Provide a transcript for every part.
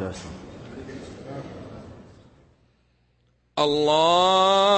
وبركاته الله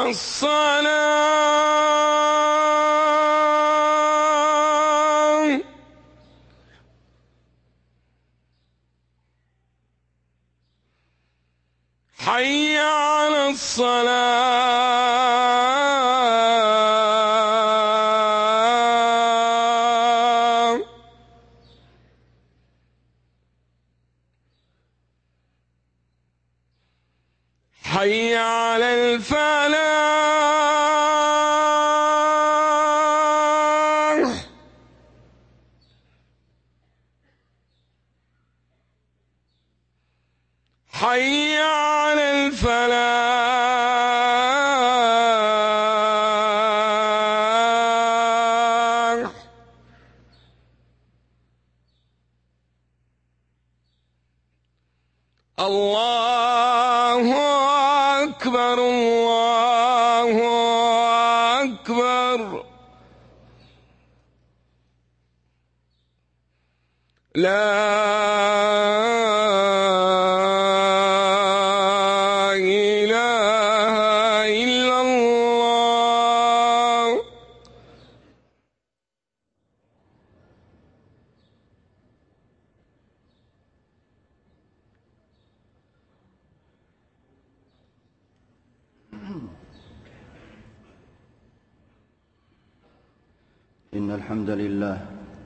الصلاة. حي على الصلاة. الله أكبر الله أكبر لا إله إلا الله إن الحمد لله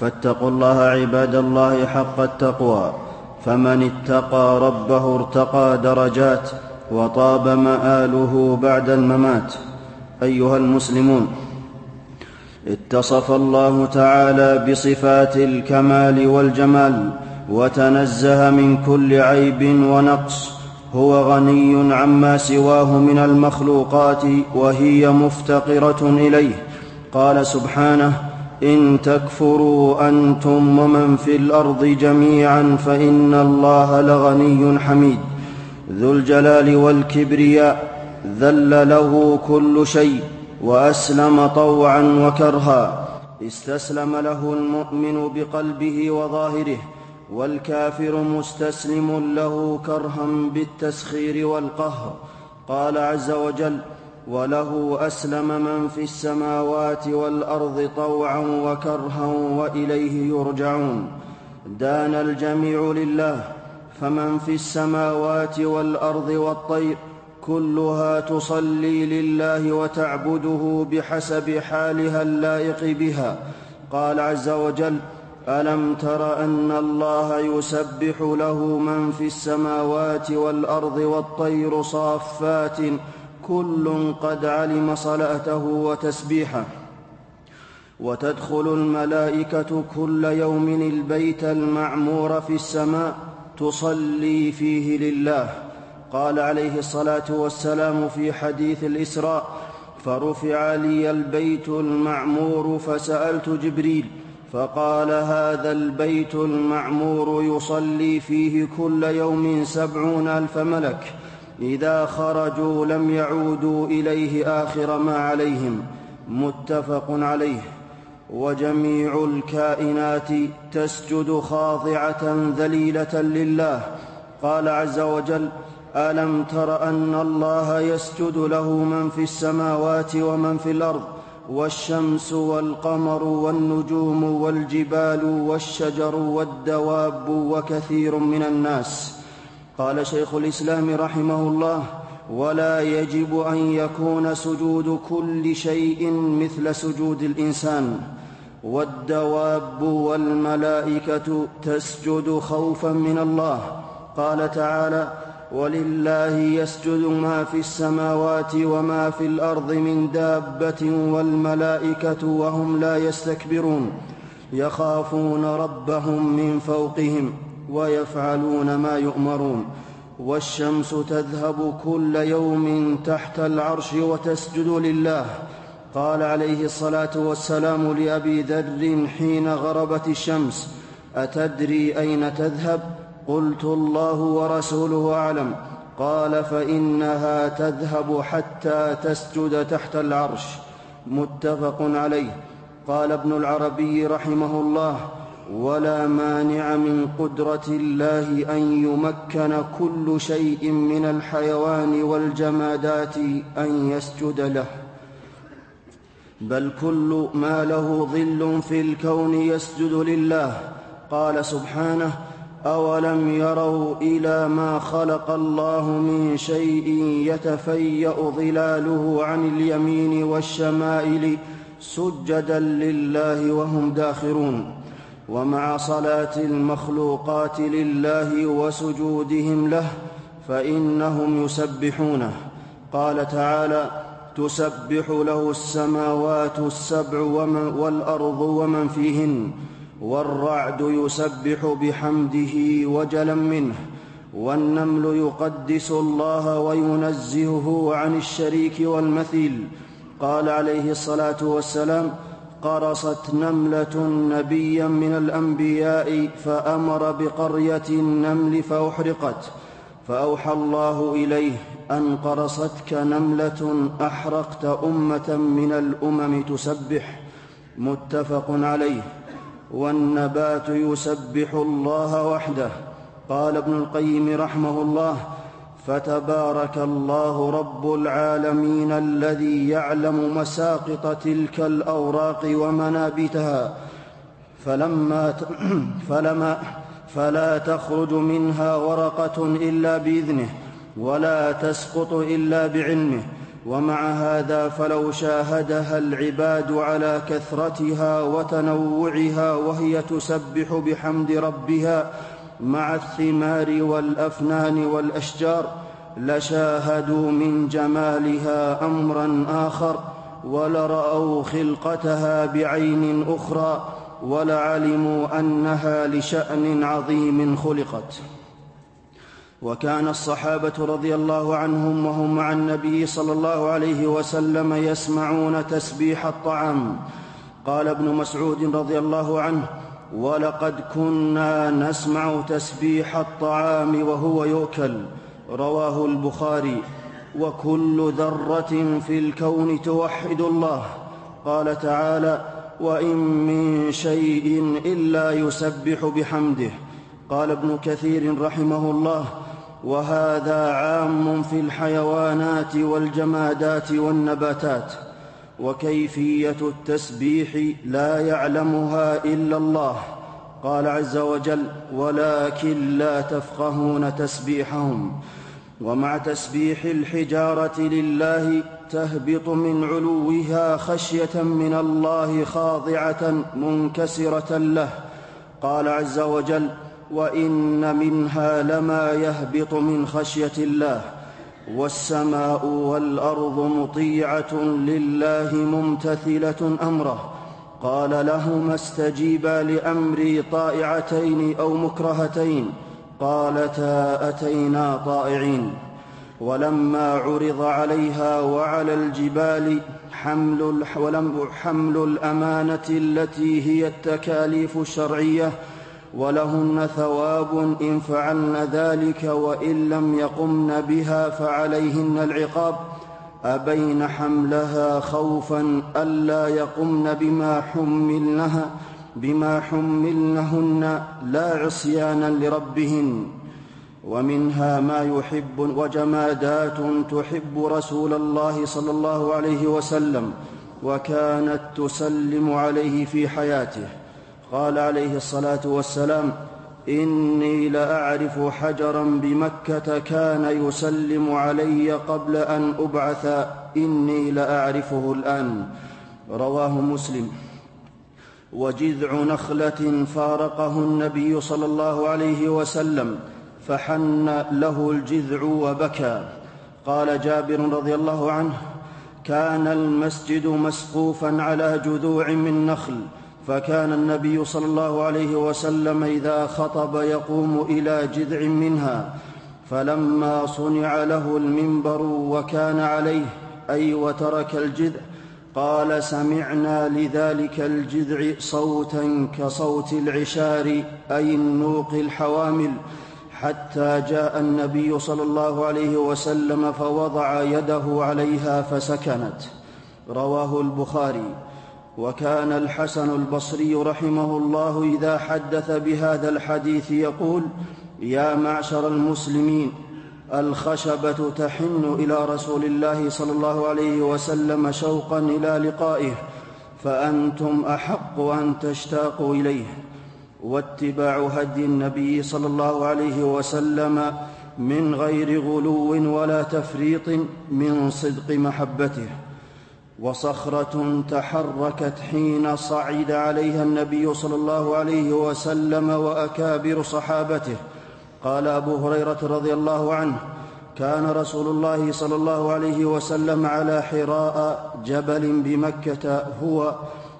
فاتقوا الله عباد الله حق التقوى. فمن اتقى ربه ارتقى درجات وطاب مآله بعد الممات. أيها المسلمون اتصف الله تعالى بصفات الكمال والجمال وتنزه من كل عيب ونقص. هو غني عما سواه من المخلوقات وهي مفتقرة إليه. قال سبحانه إن تكفروا أنتم ومن في الأرض جميعا فإن الله لغني حميد. ذو الجلال والكبرياء ذل له كل شيء وأسلم طوعا وكرها. استسلم له المؤمن بقلبه وظاهره والكافر مستسلم له كرها بالتسخير والقهر. قال عز وجل وله أسلم من في السماوات والأرض طوعا وكرها وإليه يرجعون. دان الجميع لله فمن في السماوات والأرض والطير كلها تصلي لله وتعبده بحسب حالها اللائق بها. قال عز وجل ألم تر أن الله يسبح له من في السماوات والأرض والطير صافات كل قد علم صلاته وتسبيحه. وتدخل الملائكة كل يوم البيت المعمور في السماء تصلي فيه لله. قال عليه الصلاة والسلام في حديث الإسراء فرفع لي البيت المعمور فسألت جبريل فقال هذا البيت المعمور يصلي فيه كل يوم سبعون ألف ملك إذا خرجوا لم يعودوا إليه آخر ما عليهم متفق عليه. وجميع الكائنات تسجد خاضعة ذليلة لله. قال عز وجل ألم تر أن الله يسجد له من في السماوات ومن في الأرض والشمس والقمر والنجوم والجبال والشجر والدواب وكثير من الناس؟ قال شيخ الإسلام رحمه الله ولا يجب أن يكون سجود كل شيء مثل سجود الإنسان. والدواب والملائكة تسجد خوفا من الله. قال تعالى ولله يسجد ما في السماوات وما في الأرض من دابة والملائكة وهم لا يستكبرون. يخافون ربهم من فوقهم. ويفعلون ما يؤمرون والشمس تذهب كل يوم تحت العرش وتسجد لله. قال عليه الصلاة والسلام لأبي ذر حين غربت الشمس أتدري أين تذهب؟ قلت الله ورسوله أعلم. قال فإنها تذهب حتى تسجد تحت العرش. متفق عليه. قال ابن العربي رحمه الله ولا مانع من قدرة الله أن يمكن كل شيء من الحيوان والجمادات أن يسجد له. بل كل ما له ظل في الكون يسجد لله. قال سبحانه أولم يروا إلى ما خلق الله من شيء يتفيأ ظلاله عن اليمين والشمائل سجدا لله وهم داخرون. ومع صلاة المخلوقات لله وسجودهم له فإنهم يسبحونه. قال تعالى تسبح له السماوات السبع والأرض ومن فيهن والرعد يسبح بحمده وجلا منه والنمل يقدس الله وينزهه عن الشريك والمثيل. قال عليه الصلاة والسلام قرصت نملة نبيا من الأنبياء فأمر بقرية النمل فأحرقت فأوحى الله إليه أن قرصتك نملة أحرقت أمة من الأمم تسبح متفق عليه. والنبات يسبح الله وحده قال ابن القيم رحمه الله فتبارك الله رب العالمين الذي يعلم مساقط تلك الأوراق ومنابتها. فلما فلما فلا تخرج منها ورقة إلا بإذنه ولا تسقط إلا بعلمه. ومع هذا فلو شاهدها العباد على كثرتها وتنوعها وهي تسبح بحمد ربها مع الثمار والأفنان والأشجار لشاهدوا من جمالها أمرا آخر ولرأوا خلقتها بعين أخرى ولعلموا أنها لشأن عظيم خلقت. وكان الصحابة رضي الله عنهم وهم مع النبي صلى الله عليه وسلم يسمعون تسبيح الطعام. قال ابن مسعود رضي الله عنه ولقد كنا نسمع تسبيح الطعام وهو يؤكل رواه البخاري. وكل ذرة في الكون توحد الله. قال تعالى وإن من شيء إلا يسبح بحمده. قال ابن كثير رحمه الله وهذا عام في الحيوانات والجمادات والنباتات. وكيفية التسبيح لا يعلمها إلا الله. قال عز وجل ولكن لا تفقهون تسبيحهم. ومع تسبيح الحجارة لله تهبط من علوها خشية من الله خاضعة منكسرة له. قال عز وجل وإن منها لما يهبط من خشية الله. والسماء والأرض مطيعة لله ممتثلة أمره. قال لهما استجيبا لأمري طائعتين أو مكرهتين. قالتا أتينا طائعين. ولما عرض عليها وعلى الجبال حمل, الأمانة التي هي التكاليف الشرعية ولهن ثواب إن فعلن ذلك وإن لم يقمن بها فعليهن العقاب. أبين حملها خوفا ألا يقمن بما حملنها بما حملنهن لا عصيانا لربهن. ومنها ما يحب وجمادات تحب رسول الله صلى الله عليه وسلم وكانت تسلم عليه في حياته. قال عليه الصلاة والسلام إني لأعرف حجرا بمكة كان يسلم علي قبل أن أبعث. إني لأعرفه الآن. رواه مسلم. وجذع نخلة فارقه النبي صلى الله عليه وسلم فحن له الجذع وبكى. قال جابر رضي الله عنه كان المسجد مسقوفا على جذوع من نخل فكان النبي صلى الله عليه وسلم إذا خطب يقوم إلى جذع منها فلما صنع له المنبر وكان عليه أي وترك الجذع قال سمعنا لذلك الجذع صوتا كصوت العشار أي النوق الحوامل. حتى جاء النبي صلى الله عليه وسلم فوضع يده عليها فسكنت. رواه البخاري. وكان الحسن البصري رحمه الله إذا حدث بهذا الحديث يقول يا معشر المسلمين الخشبة تحن إلى رسول الله صلى الله عليه وسلم شوقا إلى لقائه فأنتم أحق أن تشتاقوا إليه. واتباع هدي النبي صلى الله عليه وسلم من غير غلو ولا تفريط من صدق محبته. وصخرة تحركت حين صعد عليها النبي صلى الله عليه وسلم وأكابر صحابته. قال أبو هريرة رضي الله عنه كان رسول الله صلى الله عليه وسلم على حراء جبل بمكة هو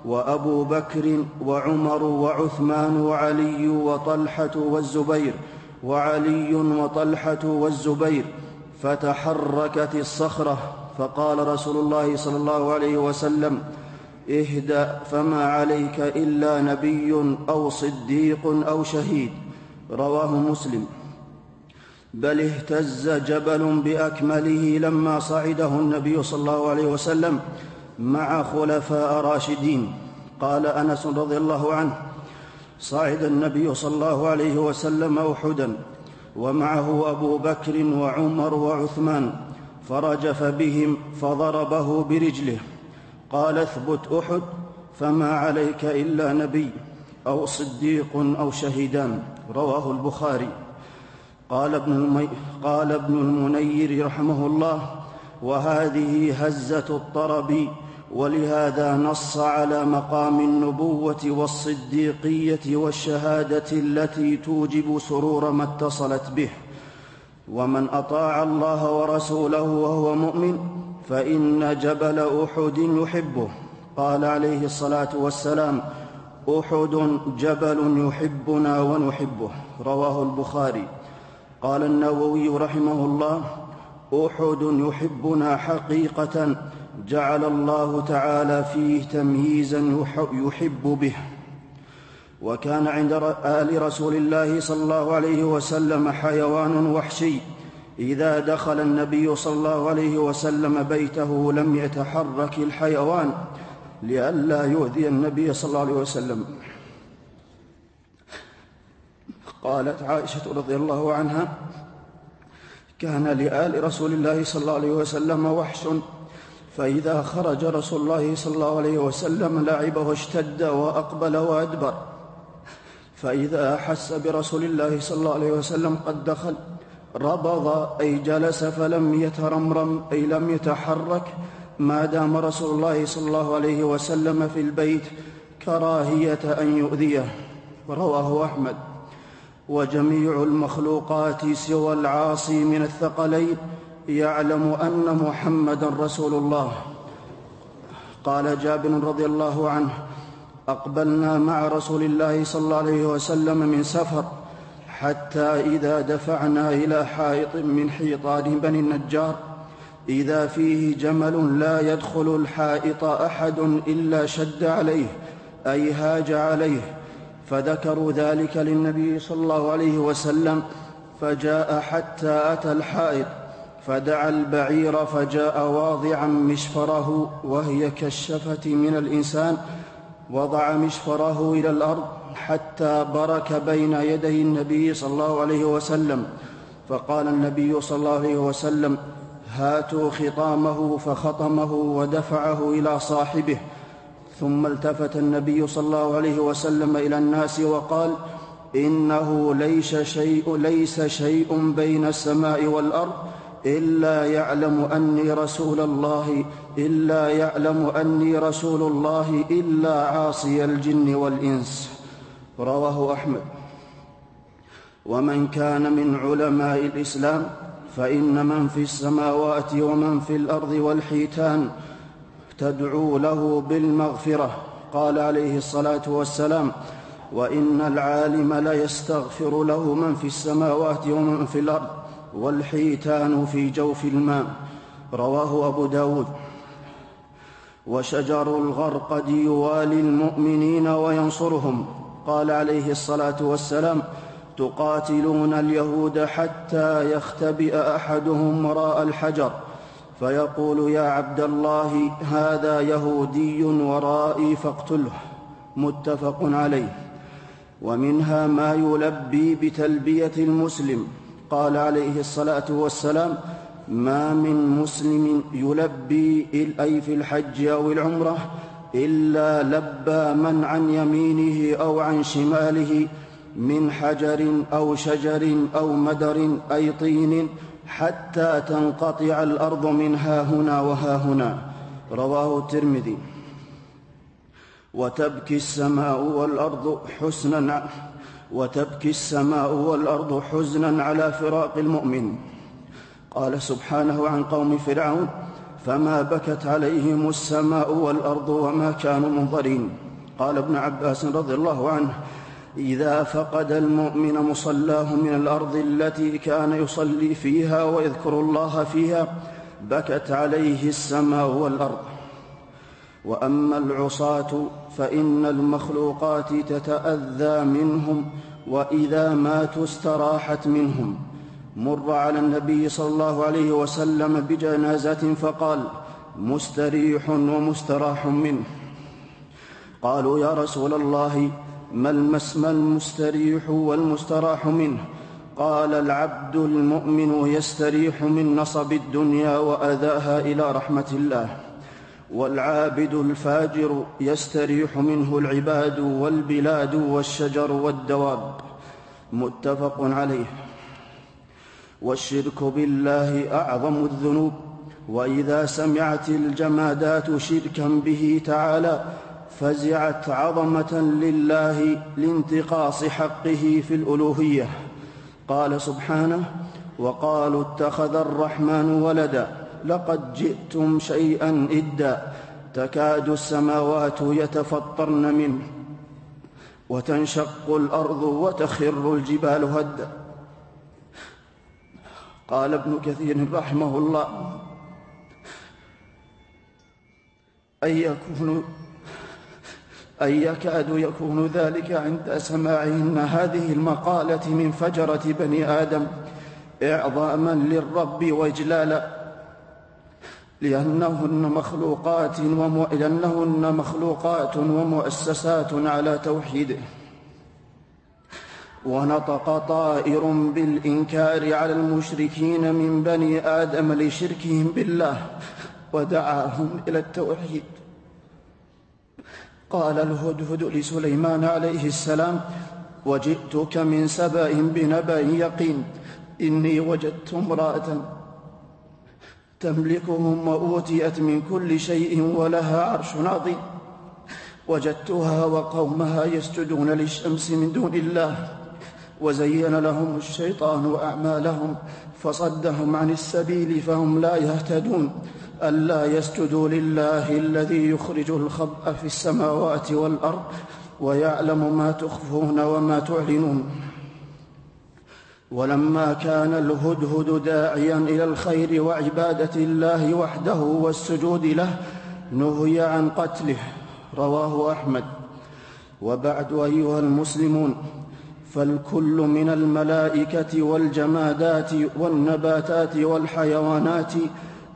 وأبو بكر وعمر وعثمان وعلي وطلحة والزبير وعلي وطلحة والزبير فتحركت الصخرة. فقال رسول الله صلى الله عليه وسلم إهدأ فما عليك إلا نبي أو صديق أو شهيد. رواه مسلم. بل اهتز جبل بأكمله لما صعده النبي صلى الله عليه وسلم مع خلفاء راشدين. قال أنس رضي الله عنه صعد النبي صلى الله عليه وسلم احدا ومعه أبو بكر وعمر وعثمان فرجف بهم فضربه برجله. قال اثبت أحد فما عليك إلا نبي أو صديق أو شهيدان رواه البخاري. قال ابن, المي... قال ابن المنير رحمه الله وهذه هزة الطرب ولهذا نص على مقام النبوة والصديقية والشهادة التي توجب سرور ما اتصلت به. ومن أطاع الله ورسوله وهو مؤمن فإن جبل أحد يحبه. قال عليه الصلاة والسلام أحد جبل يحبنا ونحبه. رواه البخاري. قال النووي رحمه الله أحد يحبنا حقيقة جعل الله تعالى فيه تمييزا يحب به. وكان عند آل رسول الله صلى الله عليه وسلم حيوان وحشي. إذا دخل النبي صلى الله عليه وسلم بيته لم يتحرك الحيوان لئلا يؤذي النبي صلى الله عليه وسلم. قالت عائشة رضي الله عنها كان لآل رسول الله صلى الله عليه وسلم وحش فإذا خرج رسول الله صلى الله عليه وسلم لعب واشتد وأقبل وأدبر. فإذا أحس برسول الله صلى الله عليه وسلم قد دخل ربض أي جلس فلم يترمرم أي لم يتحرك ما دام رسول الله صلى الله عليه وسلم في البيت كراهية أن يؤذيه رواه أحمد. وجميع المخلوقات سوى العاصي من الثقلين يعلم أن محمدا رسول الله. قال جابر رضي الله عنه أقبلنا مع رسول الله صلى الله عليه وسلم من سفر حتى إذا دفعنا إلى حائط من حيطان بني النجار. إذا فيه جمل لا يدخل الحائط أحد إلا شد عليه أي هاج عليه. فذكروا ذلك للنبي صلى الله عليه وسلم فجاء حتى أتى الحائط فدعا البعير فجاء واضعا مشفره وهي كالشفة من الإنسان. وضع مشفره إلى الأرض حتى برك بين يدي النبي صلى الله عليه وسلم. فقال النبي صلى الله عليه وسلم هاتوا خطامه فخطمه ودفعه إلى صاحبه. ثم التفت النبي صلى الله عليه وسلم إلى الناس وقال إنه ليس شيء ليس شيء بين السماء والأرض إلا يعلم أني رسول الله إلا يعلم أني رسول الله إلا عاصي الجن والإنس. رواه أحمد. ومن كان من علماء الإسلام فإن من في السماوات ومن في الأرض والحيتان تدعو له بالمغفرة. قال عليه الصلاة والسلام وإن العالم ليستغفر له من في السماوات ومن في الأرض. والحيتان في جوف الماء رواه أبو داود. وشجر الغرقد يوالي المؤمنين وينصرهم. قال عليه الصلاة والسلام تقاتلون اليهود حتى يختبئ أحدهم وراء الحجر. فيقول يا عبد الله هذا يهودي ورائي فاقتله. متفق عليه. ومنها ما يلبي بتلبية المسلم. قال عليه الصلاة والسلام ما من مسلم يلبي أي في الحج أو العمرة إلا لبى من عن يمينه أو عن شماله من حجر أو شجر أو مدر أي طين حتى تنقطع الأرض من ها هنا وها هنا. رواه الترمذي. وتبكي السماء والأرض حسنا وتبكي السماء والأرض حزنا على فراق المؤمن. قال سبحانه عن قوم فرعون فما بكت عليهم السماء والأرض وما كانوا منظرين. قال ابن عباس رضي الله عنه إذا فقد المؤمن مصلاه من الأرض التي كان يصلي فيها ويذكر الله فيها بكت عليه السماء والأرض. وأما العصاة فإن المخلوقات تتأذى منهم وإذا ماتوا استراحت منهم. مر على النبي صلى الله عليه وسلم بجنازة فقال مستريح ومستراح منه. قالوا يا رسول الله ما المستريح والمستراح منه؟ قال العبد المؤمن يستريح من نصب الدنيا وأذاها إلى رحمة الله. والعابد الفاجر يستريح منه العباد والبلاد والشجر والدواب. متفق عليه. والشرك بالله أعظم الذنوب. وإذا سمعت الجمادات شركا به تعالى فزعت عظمة لله لانتقاص حقه في الألوهية. قال سبحانه وقالوا اتخذ الرحمن ولدا لقد جئتم شيئا إدا تكاد السماوات يتفطرن منه وتنشق الأرض وتخر الجبال هدا. قال ابن كثير رحمه الله أن يكون أن يكاد يكون ذلك عند سماعهن. هذه المقالة من فجرة بني آدم. إعظاما للرب وإجلالا. لأنهن مخلوقات وم... لأنهن مخلوقات ومؤسسات على توحيده ونطق طائر بالإنكار على المشركين من بني آدم لشركهم بالله ودعاهم إلى التوحيد. قال الهدهد لسليمان عليه السلام وجئتك من سبأ بنبأ يقين إني وجدت امرأة تملكهم وأوتيت من كل شيء ولها عرش عظيم. وجدتها وقومها يسجدون للشمس من دون الله. وزين لهم الشيطان أعمالهم فصدهم عن السبيل فهم لا يهتدون. ألا يسجدوا لله الذي يخرج الخبء في السماوات والأرض ويعلم ما تخفون وما تعلنون. ولما كان الهدهد داعيا إلى الخير وعبادة الله وحده والسجود له نهي عن قتله رواه أحمد. وبعد أيها المسلمون فالكل من الملائكة والجمادات والنباتات والحيوانات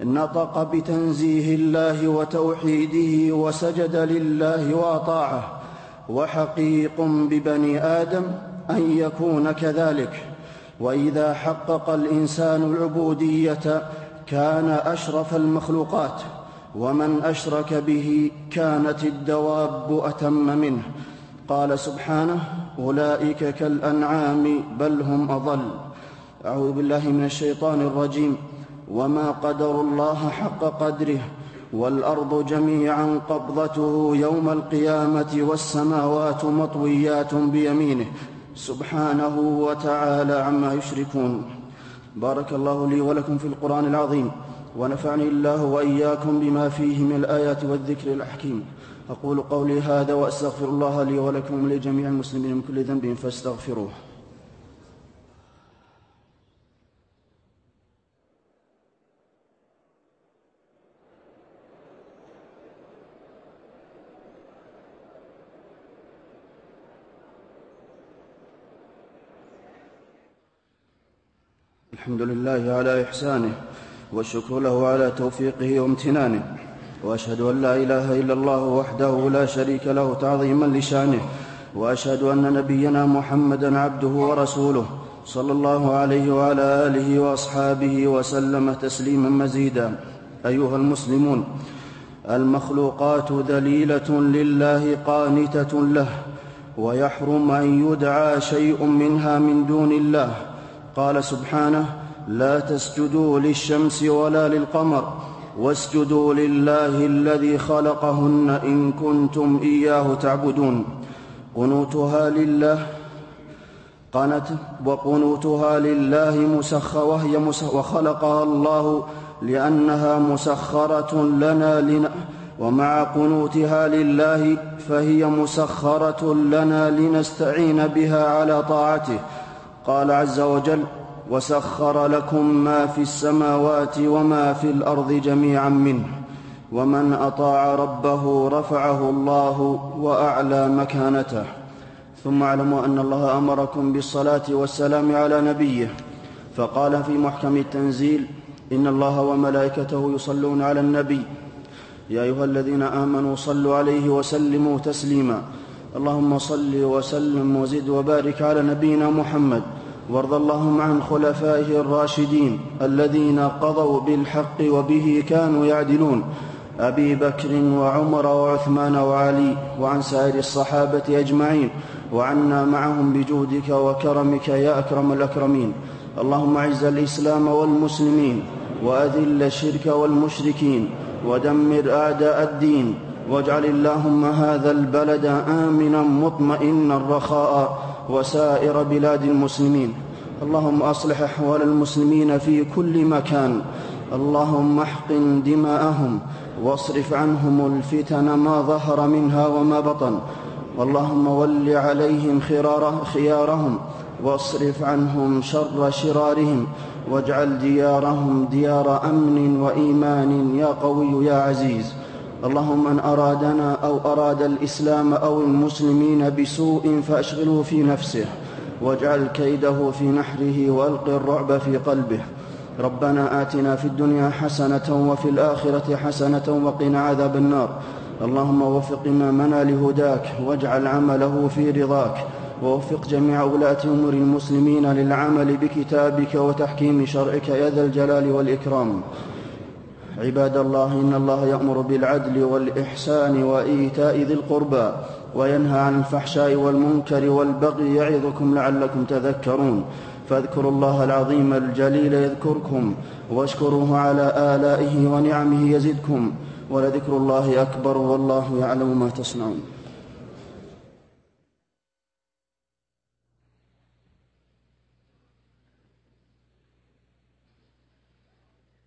نطق بتنزيه الله وتوحيده وسجد لله وأطاعه وحقيق ببني آدم أن يكون كذلك. وإذا حقق الإنسان العبودية كان أشرف المخلوقات ومن أشرك به كانت الدواب أتم منه. قال سبحانه أولئك كالأنعام بل هم أضل. أعوذ بالله من الشيطان الرجيم وما قدروا الله حق قدره والأرض جميعا قبضته يوم القيامة والسماوات مطويات بيمينه. سبحانه وتعالى عما يشركون. بارك الله لي ولكم في القرآن العظيم ونفعني الله وإياكم بما فيه من الآيات والذكر الحكيم. أقول قولي هذا وأستغفر الله لي ولكم ولجميع المسلمين من كل ذنب فاستغفروه. الحمد لله على إحسانه والشكر له على توفيقه وامتنانه وأشهد أن لا إله إلا الله وحده لا شريك له تعظيما لشانه وأشهد أن نبينا محمدا عبده ورسوله صلى الله عليه وعلى آله وأصحابه وسلم تسليما مزيدا. أيها المسلمون المخلوقات ذليلة لله قانتة له ويحرم أن يدعى شيء منها من دون الله قال سبحانه لا تسجدوا للشمس ولا للقمر واسجدوا لله الذي خلقهن إن كنتم إياه تعبدون. قنوتها لله قنت وقنوتها لله مسخ وهي مسخ وخلقها الله لأنها مسخرة لنا لنا ومع قنوتها لله فهي مسخرة لنا لنستعين بها على طاعته. قال عز وجل وسخر لكم ما في السماوات وما في الأرض جميعا منه ومن أطاع ربه رفعه الله وأعلى مكانته. ثم اعلموا أن الله أمركم بالصلاة والسلام على نبيه. فقال في محكم التنزيل إن الله وملائكته يصلون على النبي. يا أيها الذين آمنوا صلوا عليه وسلموا تسليما. اللهم صل وسلم وزد وبارك على نبينا محمد وارض اللهم عن خلفائه الراشدين الذين قضوا بالحق وبه كانوا يعدلون. أبي بكر وعمر وعثمان وعلي وعن سائر الصحابة أجمعين وعنا معهم بجودك وكرمك يا أكرم الأكرمين. اللهم أعز الإسلام والمسلمين وأذل الشرك والمشركين ودمر أعداء الدين واجعل اللهم هذا البلد آمنا مطمئنا رخاء وسائر بلاد المسلمين. اللهم أصلح أحوال المسلمين في كل مكان. اللهم احقن دماءهم واصرف عنهم الفتن ما ظهر منها وما بطن. اللهم ول عليهم خيارهم واصرف عنهم شر شرارهم. واجعل ديارهم ديار أمن وإيمان يا قوي يا عزيز. اللهم من ارادنا أو اراد الاسلام أو المسلمين بسوء فاشغله في نفسه واجعل كيده في نحره والق الرعب في قلبه ربنا آتنا في الدنيا حسنة وفي الآخرة حسنة وقنا عذاب النار اللهم وفق امامنا لهداك واجعل عمله في رضاك ووفق جميع ولاة أمور المسلمين للعمل بكتابك وتحكيم شرعك يا ذا الجلال والإكرام عباد الله إن الله يأمر بالعدل والإحسان وإيتاء ذي القربى وينهى عن الفحشاء والمنكر والبغي يعظكم لعلكم تذكرون. فاذكروا الله العظيم الجليل يذكركم واشكروه على آلائه ونعمه يزدكم. ولذكر الله أكبر والله يعلم ما تصنعون.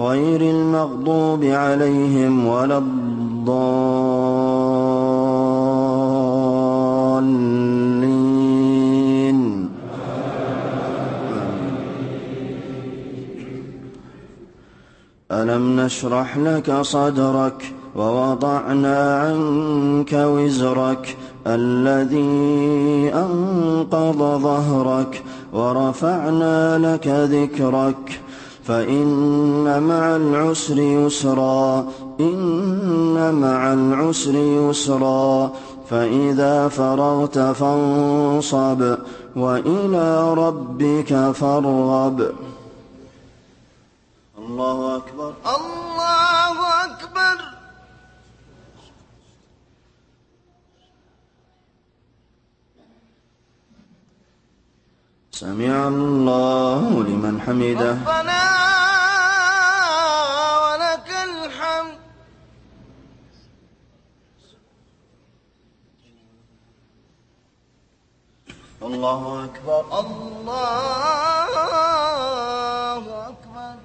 غير المغضوب عليهم ولا الضالين. ألم نشرح لك صدرك ووضعنا عنك وزرك الذي أنقض ظهرك ورفعنا لك ذكرك فإن مع العسر يسرا إن مع العسر يسرا. فإذا فرغت فانصب وإلى ربك فارغب. الله أكبر. الله أكبر. سمع الله لمن حمده. ربنا الله أكبر. الله أكبر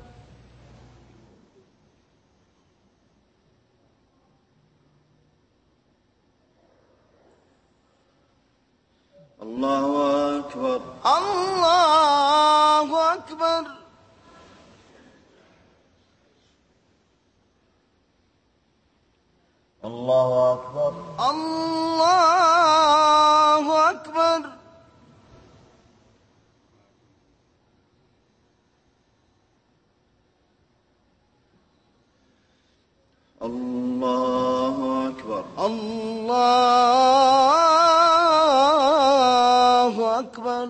الله أكبر الله أكبر الله أكبر الله أكبر الله أكبر الله أكبر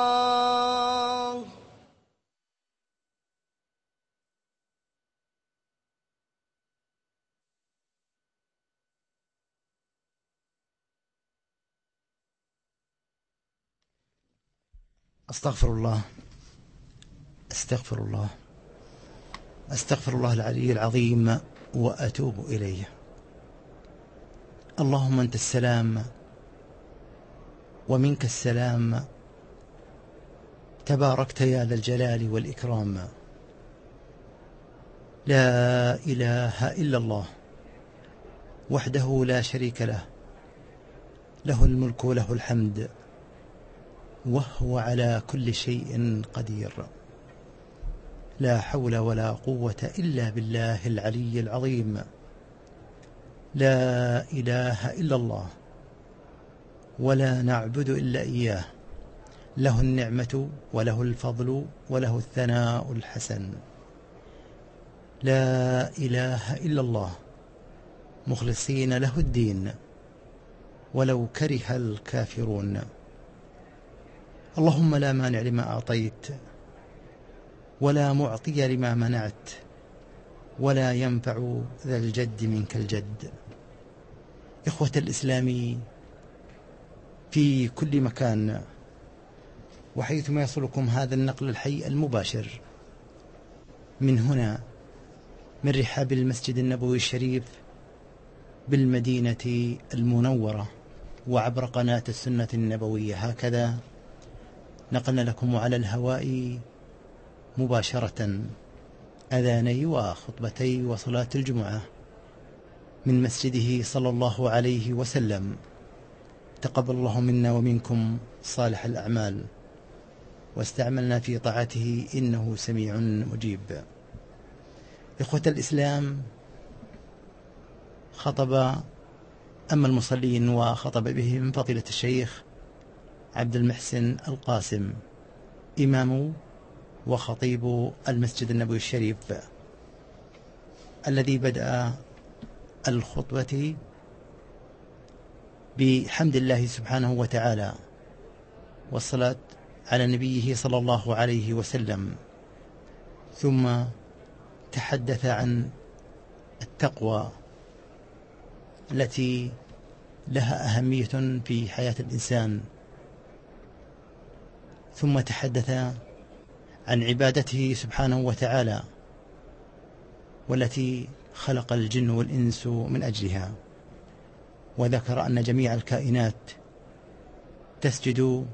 أستغفر الله. أستغفر الله. أستغفر الله العلي العظيم وأتوب إليه. اللهم أنت السلام ومنك السلام. تباركت يا ذا الجلال والإكرام. لا إله إلا الله. وحده لا شريك له. له الملك وله الحمد. وهو على كل شيء قدير. لا حول ولا قوة إلا بالله العلي العظيم. لا إله إلا الله. ولا نعبد إلا إياه. له النعمة وله الفضل وله الثناء الحسن. لا إله إلا الله. مخلصين له الدين. ولو كره الكافرون. اللهم لا مانع لما أعطيت ولا معطي لما منعت ولا ينفع ذا الجد منك الجد. إخوة الإسلام في كل مكان وحيثما يصلكم هذا النقل الحي المباشر من هنا من رحاب المسجد النبوي الشريف بالمدينة المنورة وعبر قناة السنة النبوية هكذا نقلنا لكم على الهواء مباشرة أذاني وخطبتي وصلاة الجمعة من مسجده صلى الله عليه وسلم. تقبل الله منا ومنكم صالح الأعمال. واستعملنا في طاعته إنه سميع مجيب. إخوة الإسلام خطب أما المصلين وخطب بهم فضيلة الشيخ عبد المحسن القاسم إمام وخطيب المسجد النبوي الشريف الذي بدأ الخطبة بحمد الله سبحانه وتعالى والصلاة على نبيه صلى الله عليه وسلم. ثم تحدث عن التقوى التي لها أهمية في حياة الإنسان. ثم تحدث عن عبادته سبحانه وتعالى والتي خلق الجن والإنس من أجلها وذكر أن جميع الكائنات تسجد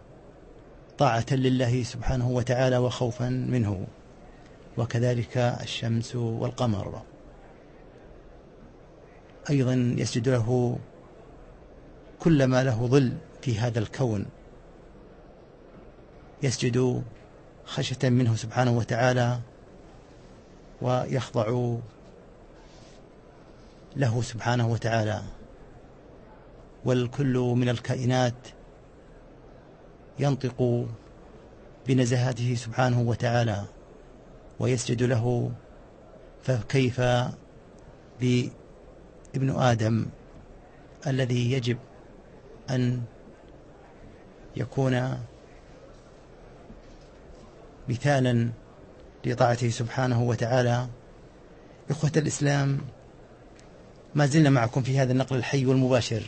طاعة لله سبحانه وتعالى وخوفا منه وكذلك الشمس والقمر. أيضا يسجد له كل ما له ظل في هذا الكون. يسجد خشية منه سبحانه وتعالى ويخضع له سبحانه وتعالى. والكل من الكائنات ينطق بنزهاته سبحانه وتعالى ويسجد له فكيف بابن آدم الذي يجب أن يكون مثالا لطاعته سبحانه وتعالى. إخوة الإسلام ما زلنا معكم في هذا النقل الحي والمباشر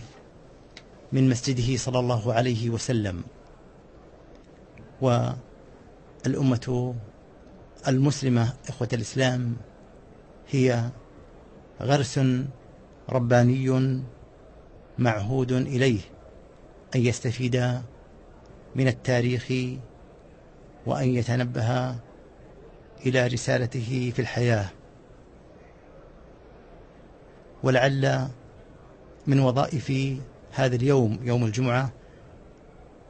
من مسجده صلى الله عليه وسلم. والأمة المسلمة إخوة الإسلام هي غرس رباني معهود إليه أن يستفيد من التاريخ وأن يتنبه إلى رسالته في الحياة. ولعل من وظائف هذا اليوم يوم الجمعة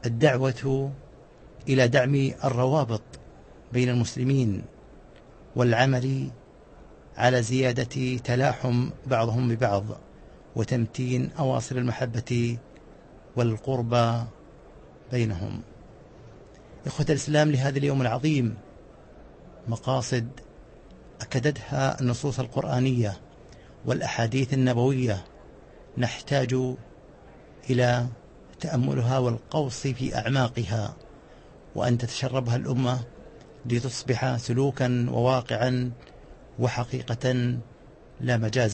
الدعوة إلى دعم الروابط بين المسلمين والعمل على زيادة تلاحم بعضهم ببعض وتمتين أواصر المحبة والقربى بينهم. إخوة الإسلام لهذا اليوم العظيم مقاصد أكدتها النصوص القرآنية والأحاديث النبوية. نحتاج إلى تأملها والقوص في أعماقها وأن تتشربها الأمة لتصبح سلوكا وواقعا وحقيقة لا مجاز.